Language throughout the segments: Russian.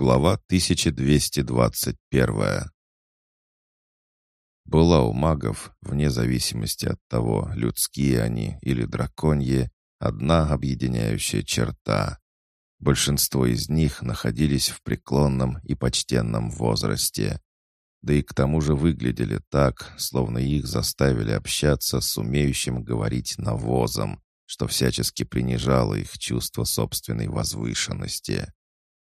Глава 1221 Была у магов, вне зависимости от того, людские они или драконьи, одна объединяющая черта. Большинство из них находились в преклонном и почтенном возрасте. Да и к тому же выглядели так, словно их заставили общаться с умеющим говорить навозом, что всячески принижало их чувство собственной возвышенности.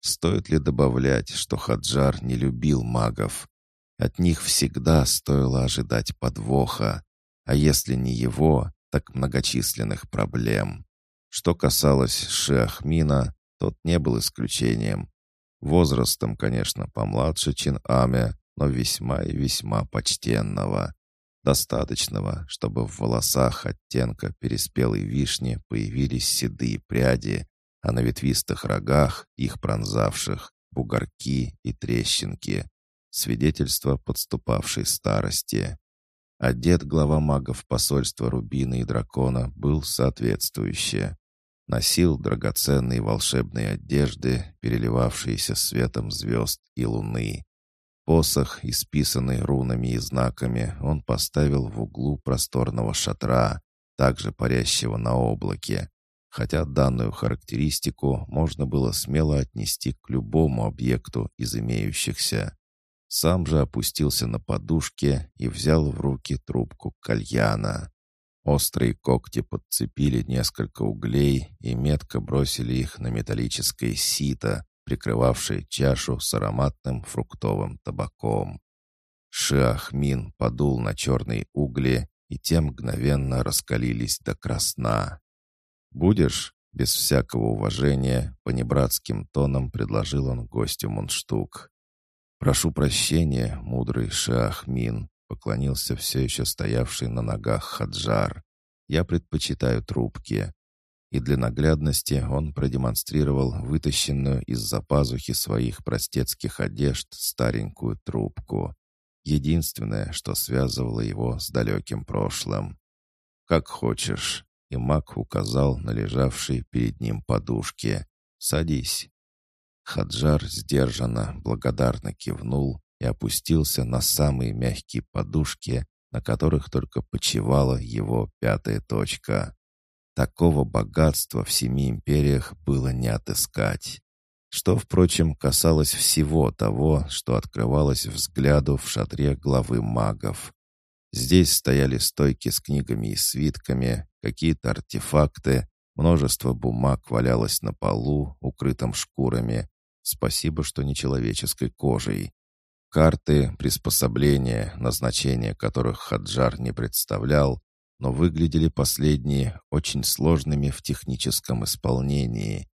Стоит ли добавлять, что Хаджар не любил магов? От них всегда стоило ожидать подвоха, а если не его, так многочисленных проблем. Что касалось Шиахмина, тот не был исключением. Возрастом, конечно, помладше Чин-Аме, но весьма и весьма почтенного. Достаточного, чтобы в волосах оттенка переспелой вишни появились седые пряди, а на ветвистых рогах, их пронзавших, бугорки и трещинки, свидетельство подступавшей старости. Одет глава магов посольства Рубина и Дракона был соответствующе. Носил драгоценные волшебные одежды, переливавшиеся светом звезд и луны. Посох, исписанный рунами и знаками, он поставил в углу просторного шатра, также парящего на облаке, хотя данную характеристику можно было смело отнести к любому объекту из имеющихся. Сам же опустился на подушке и взял в руки трубку кальяна. Острые когти подцепили несколько углей и метко бросили их на металлическое сито, прикрывавшее чашу с ароматным фруктовым табаком. Шиахмин подул на черные угли, и те мгновенно раскалились до красна. «Будешь?» — без всякого уважения, по небратским тоном предложил он гостю мундштук. «Прошу прощения, мудрый Шахмин», — поклонился все еще стоявший на ногах Хаджар. «Я предпочитаю трубки». И для наглядности он продемонстрировал вытащенную из-за пазухи своих простецких одежд старенькую трубку. Единственное, что связывало его с далеким прошлым. «Как хочешь», и маг указал на лежавшие перед ним подушки. «Садись». Хаджар сдержанно, благодарно кивнул и опустился на самые мягкие подушки, на которых только почивала его пятая точка. Такого богатства в семи империях было не отыскать. Что, впрочем, касалось всего того, что открывалось взгляду в шатре главы магов. Здесь стояли стойки с книгами и свитками, какие-то артефакты, множество бумаг валялось на полу, укрытом шкурами. Спасибо, что не человеческой кожей. Карты, приспособления, назначения которых Хаджар не представлял, но выглядели последние очень сложными в техническом исполнении.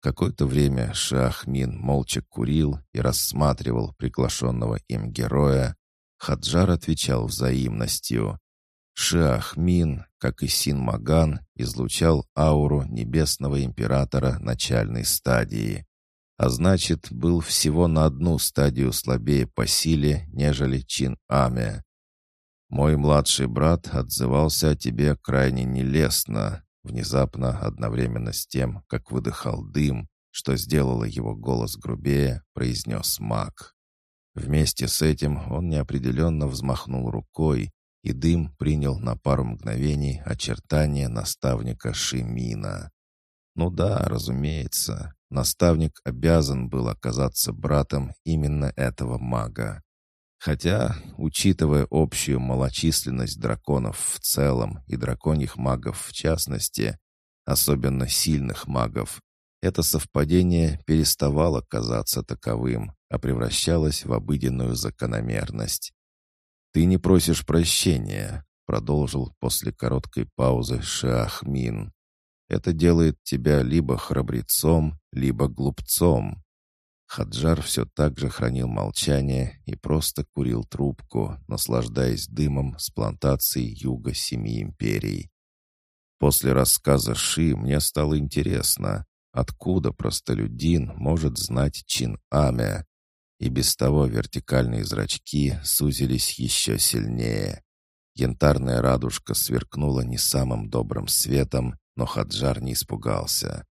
Какое-то время Шахмин молча курил и рассматривал приглашенного им героя, Хаджар отвечал взаимностью. Шиахмин, как и Син-Маган, излучал ауру небесного императора начальной стадии. А значит, был всего на одну стадию слабее по силе, нежели Чин-Аме. «Мой младший брат отзывался о тебе крайне нелестно», внезапно, одновременно с тем, как выдыхал дым, что сделало его голос грубее, произнес маг. Вместе с этим он неопределенно взмахнул рукой, и дым принял на пару мгновений очертания наставника Шимина. Ну да, разумеется, наставник обязан был оказаться братом именно этого мага. Хотя, учитывая общую малочисленность драконов в целом и драконьих магов в частности, особенно сильных магов, это совпадение переставало казаться таковым, а превращалось в обыденную закономерность. «Ты не просишь прощения», — продолжил после короткой паузы Шахмин. «Это делает тебя либо храбрецом, либо глупцом». Хаджар все так же хранил молчание и просто курил трубку, наслаждаясь дымом с плантацией юга Семи Империй. После рассказа Ши мне стало интересно, Откуда простолюдин может знать чин Амя? И без того вертикальные зрачки сузились еще сильнее. Янтарная радужка сверкнула не самым добрым светом, но Хаджар не испугался.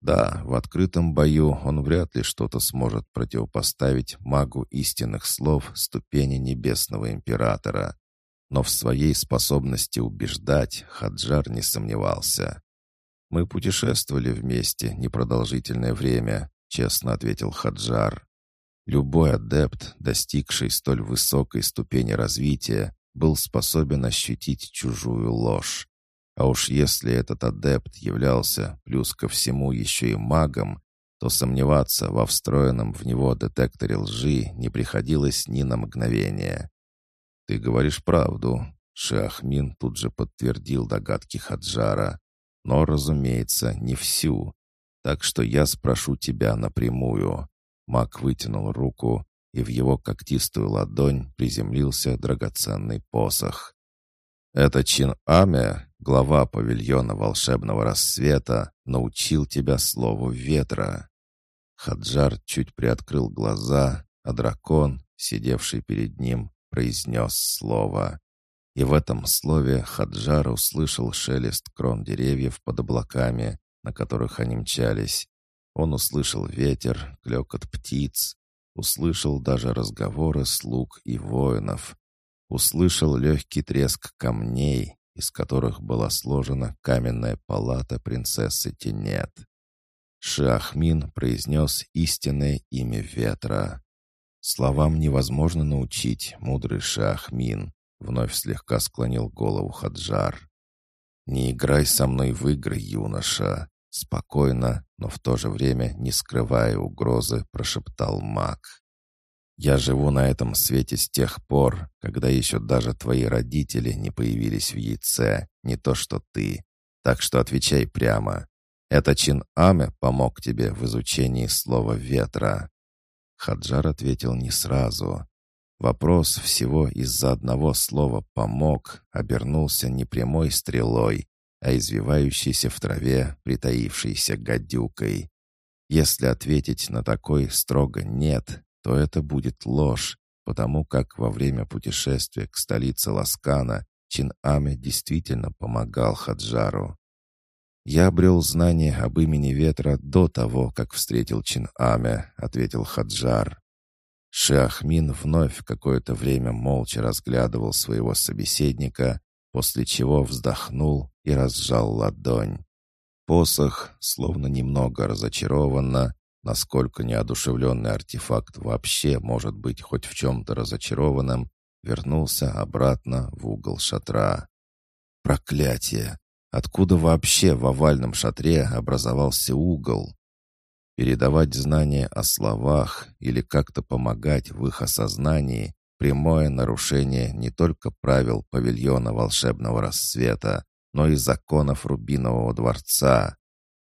Да, в открытом бою он вряд ли что-то сможет противопоставить магу истинных слов ступени Небесного Императора. Но в своей способности убеждать Хаджар не сомневался. «Мы путешествовали вместе непродолжительное время», — честно ответил Хаджар. Любой адепт, достигший столь высокой ступени развития, был способен ощутить чужую ложь. А уж если этот адепт являлся плюс ко всему еще и магом, то сомневаться во встроенном в него детекторе лжи не приходилось ни на мгновение. «Ты говоришь правду», — Шиахмин тут же подтвердил догадки Хаджара. «Но, разумеется, не всю. Так что я спрошу тебя напрямую». Маг вытянул руку, и в его когтистую ладонь приземлился драгоценный посох. «Это Чин Аме, глава павильона волшебного рассвета, научил тебя слову ветра». Хаджар чуть приоткрыл глаза, а дракон, сидевший перед ним, произнес слово. И в этом слове Хаджар услышал шелест крон деревьев под облаками, на которых они мчались. Он услышал ветер, клекот птиц, услышал даже разговоры слуг и воинов, услышал легкий треск камней, из которых была сложена каменная палата принцессы Тенет. Шиахмин произнес истинное имя ветра. «Словам невозможно научить, мудрый Шиахмин», — вновь слегка склонил голову Хаджар. «Не играй со мной в игры, юноша», — спокойно, но в то же время, не скрывая угрозы, прошептал маг. Я живу на этом свете с тех пор, когда еще даже твои родители не появились в яйце, не то что ты. Так что отвечай прямо. Это Чин Аме помог тебе в изучении слова «ветра». Хаджар ответил не сразу. Вопрос всего из-за одного слова «помог» обернулся не прямой стрелой, а извивающейся в траве, притаившейся гадюкой. Если ответить на такой строго «нет», то это будет ложь, потому как во время путешествия к столице Ласкана Чин-Аме действительно помогал Хаджару. «Я обрел знание об имени ветра до того, как встретил Чин-Аме», — ответил Хаджар. Шиахмин вновь какое-то время молча разглядывал своего собеседника, после чего вздохнул и разжал ладонь. Посох, словно немного разочарованно, насколько неодушевленный артефакт вообще может быть хоть в чем-то разочарованным, вернулся обратно в угол шатра. Проклятие! Откуда вообще в овальном шатре образовался угол? Передавать знания о словах или как-то помогать в их осознании — прямое нарушение не только правил павильона волшебного рассвета, но и законов Рубинового дворца.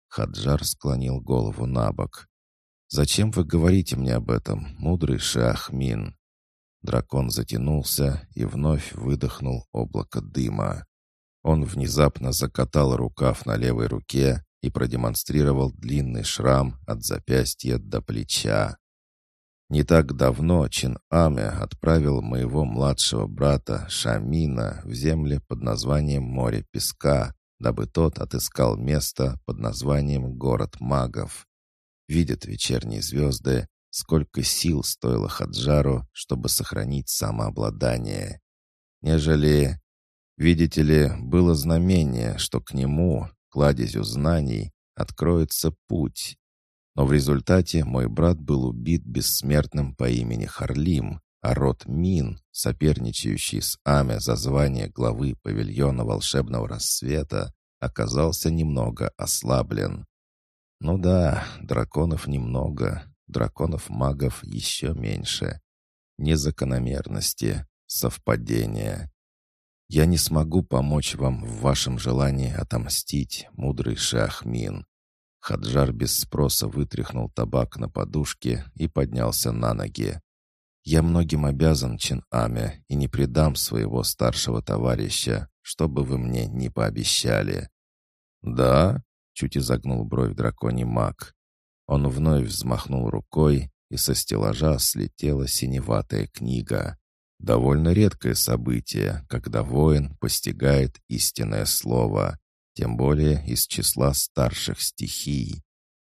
Хаджар склонил голову на бок. «Зачем вы говорите мне об этом, мудрый Шахмин?» Дракон затянулся и вновь выдохнул облако дыма. Он внезапно закатал рукав на левой руке и продемонстрировал длинный шрам от запястья до плеча. Не так давно Чин Аме отправил моего младшего брата Шамина в земли под названием Море Песка, дабы тот отыскал место под названием Город Магов видят вечерние звезды, сколько сил стоило Хаджару, чтобы сохранить самообладание. Нежели, видите ли, было знамение, что к нему, кладезю знаний, откроется путь. Но в результате мой брат был убит бессмертным по имени Харлим, а род Мин, соперничающий с Аме за звание главы павильона волшебного рассвета, оказался немного ослаблен. Ну да, драконов немного, драконов-магов еще меньше. Незакономерности, совпадения. Я не смогу помочь вам в вашем желании отомстить, мудрый Шахмин. Хаджар без спроса вытряхнул табак на подушке и поднялся на ноги. «Я многим обязан, Чин-Аме, и не предам своего старшего товарища, что бы вы мне не пообещали». «Да?» Чуть изогнул бровь драконий маг. Он вновь взмахнул рукой, и со стеллажа слетела синеватая книга. Довольно редкое событие, когда воин постигает истинное слово, тем более из числа старших стихий.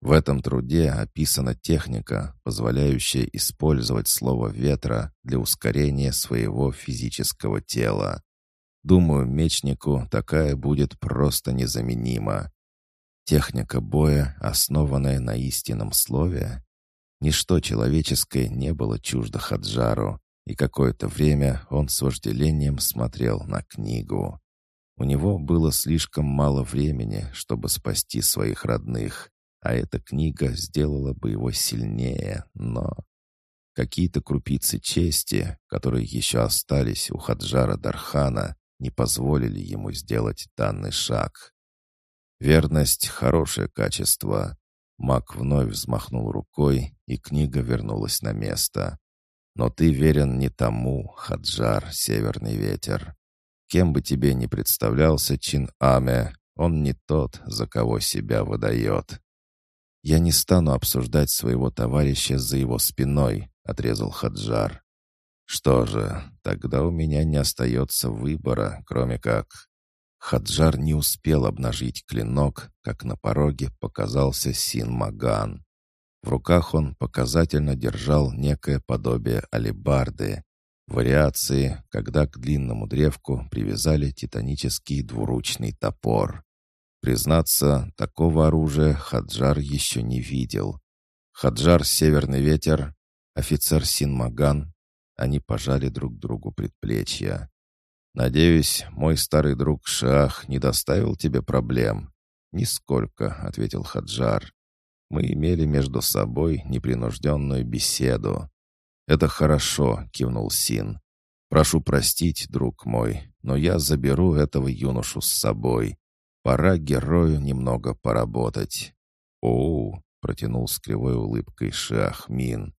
В этом труде описана техника, позволяющая использовать слово «ветра» для ускорения своего физического тела. Думаю, мечнику такая будет просто незаменима. Техника боя, основанная на истинном слове? Ничто человеческое не было чуждо Хаджару, и какое-то время он с вожделением смотрел на книгу. У него было слишком мало времени, чтобы спасти своих родных, а эта книга сделала бы его сильнее, но... Какие-то крупицы чести, которые еще остались у Хаджара Дархана, не позволили ему сделать данный шаг. Верность — хорошее качество. Маг вновь взмахнул рукой, и книга вернулась на место. Но ты верен не тому, Хаджар, Северный Ветер. Кем бы тебе ни представлялся Чин Аме, он не тот, за кого себя выдает. «Я не стану обсуждать своего товарища за его спиной», — отрезал Хаджар. «Что же, тогда у меня не остается выбора, кроме как...» Хаджар не успел обнажить клинок, как на пороге показался Син Маган. В руках он показательно держал некое подобие алебарды, вариации, когда к длинному древку привязали титанический двуручный топор. Признаться, такого оружия Хаджар еще не видел. Хаджар — северный ветер, офицер Синмаган. Они пожали друг другу предплечья. «Надеюсь, мой старый друг Шах не доставил тебе проблем?» «Нисколько», — ответил Хаджар. «Мы имели между собой непринужденную беседу». «Это хорошо», — кивнул Син. «Прошу простить, друг мой, но я заберу этого юношу с собой. Пора герою немного поработать. Оу, протянул с кривой улыбкой Шахмин.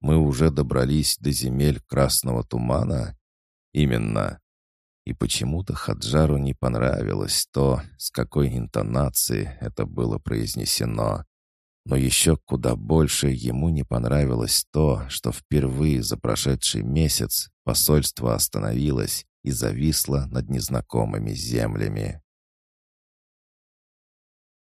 Мы уже добрались до земель красного тумана? Именно. И почему-то Хаджару не понравилось то, с какой интонацией это было произнесено. Но еще куда больше ему не понравилось то, что впервые за прошедший месяц посольство остановилось и зависло над незнакомыми землями.